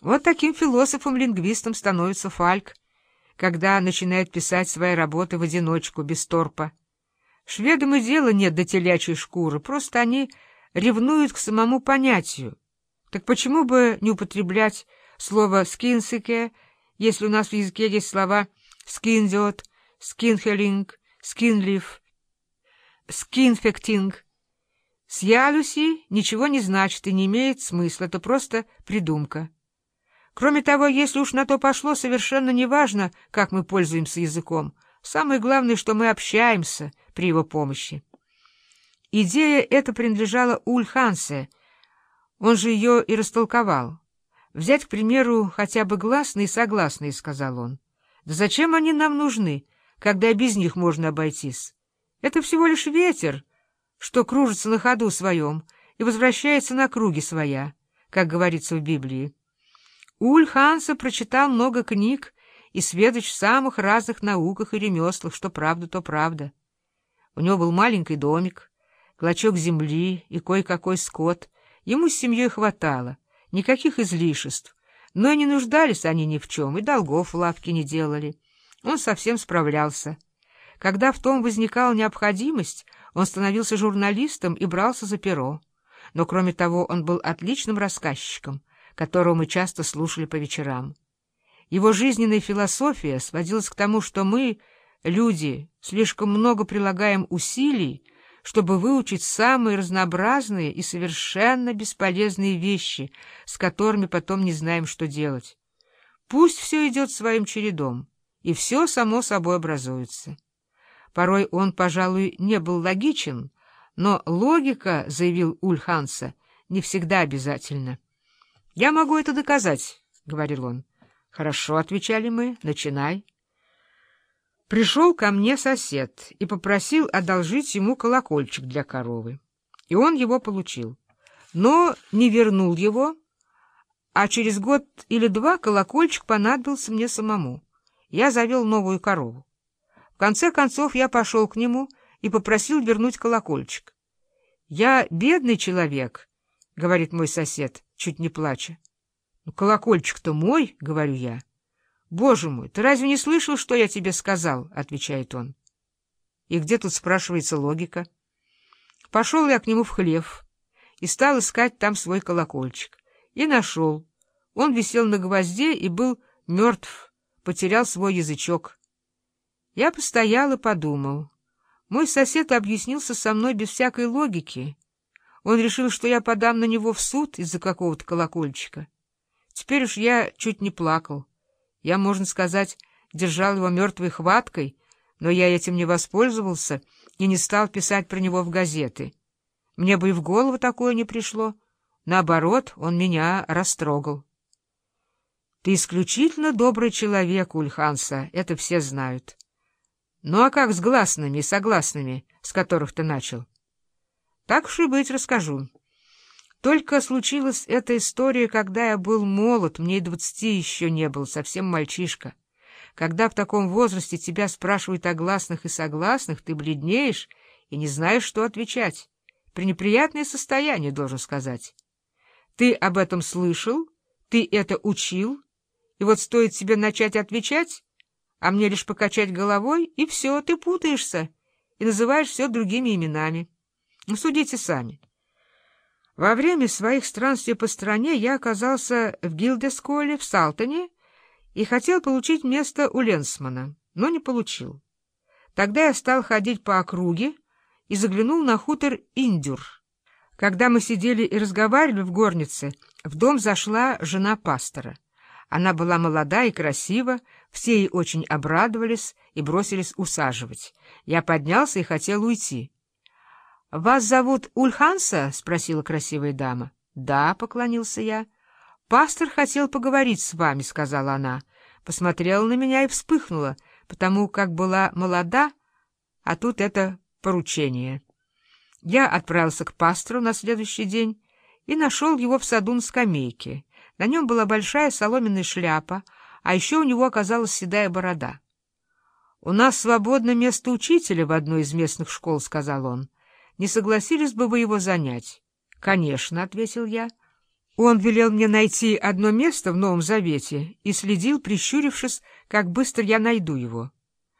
Вот таким философом-лингвистом становится Фальк, когда начинает писать свои работы в одиночку, без торпа. Шведам и дела нет до телячьей шкуры, просто они ревнуют к самому понятию. Так почему бы не употреблять слово «скинсике», если у нас в языке есть слова «скиндиот», «скинхелинг», «скинлиф», «скинфектинг». С «ялюси» ничего не значит и не имеет смысла, это просто придумка. Кроме того, если уж на то пошло, совершенно неважно, как мы пользуемся языком. Самое главное, что мы общаемся при его помощи. Идея эта принадлежала Ульхансе, он же ее и растолковал. «Взять, к примеру, хотя бы гласные и согласные», — сказал он. «Да зачем они нам нужны, когда без них можно обойтись? Это всего лишь ветер, что кружится на ходу своем и возвращается на круги своя, как говорится в Библии. Уль Ханса прочитал много книг и сведущ в самых разных науках и ремеслах, что правда, то правда. У него был маленький домик, клочок земли и кое-какой скот. Ему с семьей хватало, никаких излишеств, но и не нуждались они ни в чем, и долгов в лавке не делали. Он совсем справлялся. Когда в том возникала необходимость, он становился журналистом и брался за перо. Но, кроме того, он был отличным рассказчиком — которого мы часто слушали по вечерам. Его жизненная философия сводилась к тому, что мы, люди, слишком много прилагаем усилий, чтобы выучить самые разнообразные и совершенно бесполезные вещи, с которыми потом не знаем, что делать. Пусть все идет своим чередом, и все само собой образуется. Порой он, пожалуй, не был логичен, но логика, заявил Ульханса, не всегда обязательна. «Я могу это доказать», — говорил он. «Хорошо», — отвечали мы, — «начинай». Пришел ко мне сосед и попросил одолжить ему колокольчик для коровы. И он его получил. Но не вернул его, а через год или два колокольчик понадобился мне самому. Я завел новую корову. В конце концов я пошел к нему и попросил вернуть колокольчик. «Я бедный человек», — говорит мой сосед, — чуть не плача. «Ну, колокольчик-то мой», — говорю я. «Боже мой, ты разве не слышал, что я тебе сказал?» — отвечает он. «И где тут, спрашивается, логика?» Пошел я к нему в хлев и стал искать там свой колокольчик. И нашел. Он висел на гвозде и был мертв, потерял свой язычок. Я постоял и подумал. Мой сосед объяснился со мной без всякой логики. Он решил, что я подам на него в суд из-за какого-то колокольчика. Теперь уж я чуть не плакал. Я, можно сказать, держал его мертвой хваткой, но я этим не воспользовался и не стал писать про него в газеты. Мне бы и в голову такое не пришло. Наоборот, он меня растрогал. Ты исключительно добрый человек, Ульханса, это все знают. Ну а как с гласными и согласными, с которых ты начал? Так уж и быть, расскажу. Только случилась эта история, когда я был молод, мне и двадцати еще не было, совсем мальчишка. Когда в таком возрасте тебя спрашивают о гласных и согласных, ты бледнеешь и не знаешь, что отвечать. Пренеприятное состояние, должен сказать. Ты об этом слышал, ты это учил, и вот стоит тебе начать отвечать, а мне лишь покачать головой, и все, ты путаешься и называешь все другими именами. Ну, судите сами. Во время своих странствий по стране я оказался в Гилдесколе, в Салтоне, и хотел получить место у Ленсмана, но не получил. Тогда я стал ходить по округе и заглянул на хутор Индюр. Когда мы сидели и разговаривали в горнице, в дом зашла жена пастора. Она была молода и красива, все ей очень обрадовались и бросились усаживать. Я поднялся и хотел уйти. — Вас зовут Ульханса? — спросила красивая дама. — Да, — поклонился я. — Пастор хотел поговорить с вами, — сказала она. Посмотрела на меня и вспыхнула, потому как была молода, а тут это поручение. Я отправился к пастору на следующий день и нашел его в саду на скамейке. На нем была большая соломенная шляпа, а еще у него оказалась седая борода. — У нас свободно место учителя в одной из местных школ, — сказал он. Не согласились бы вы его занять? — Конечно, — ответил я. Он велел мне найти одно место в Новом Завете и следил, прищурившись, как быстро я найду его.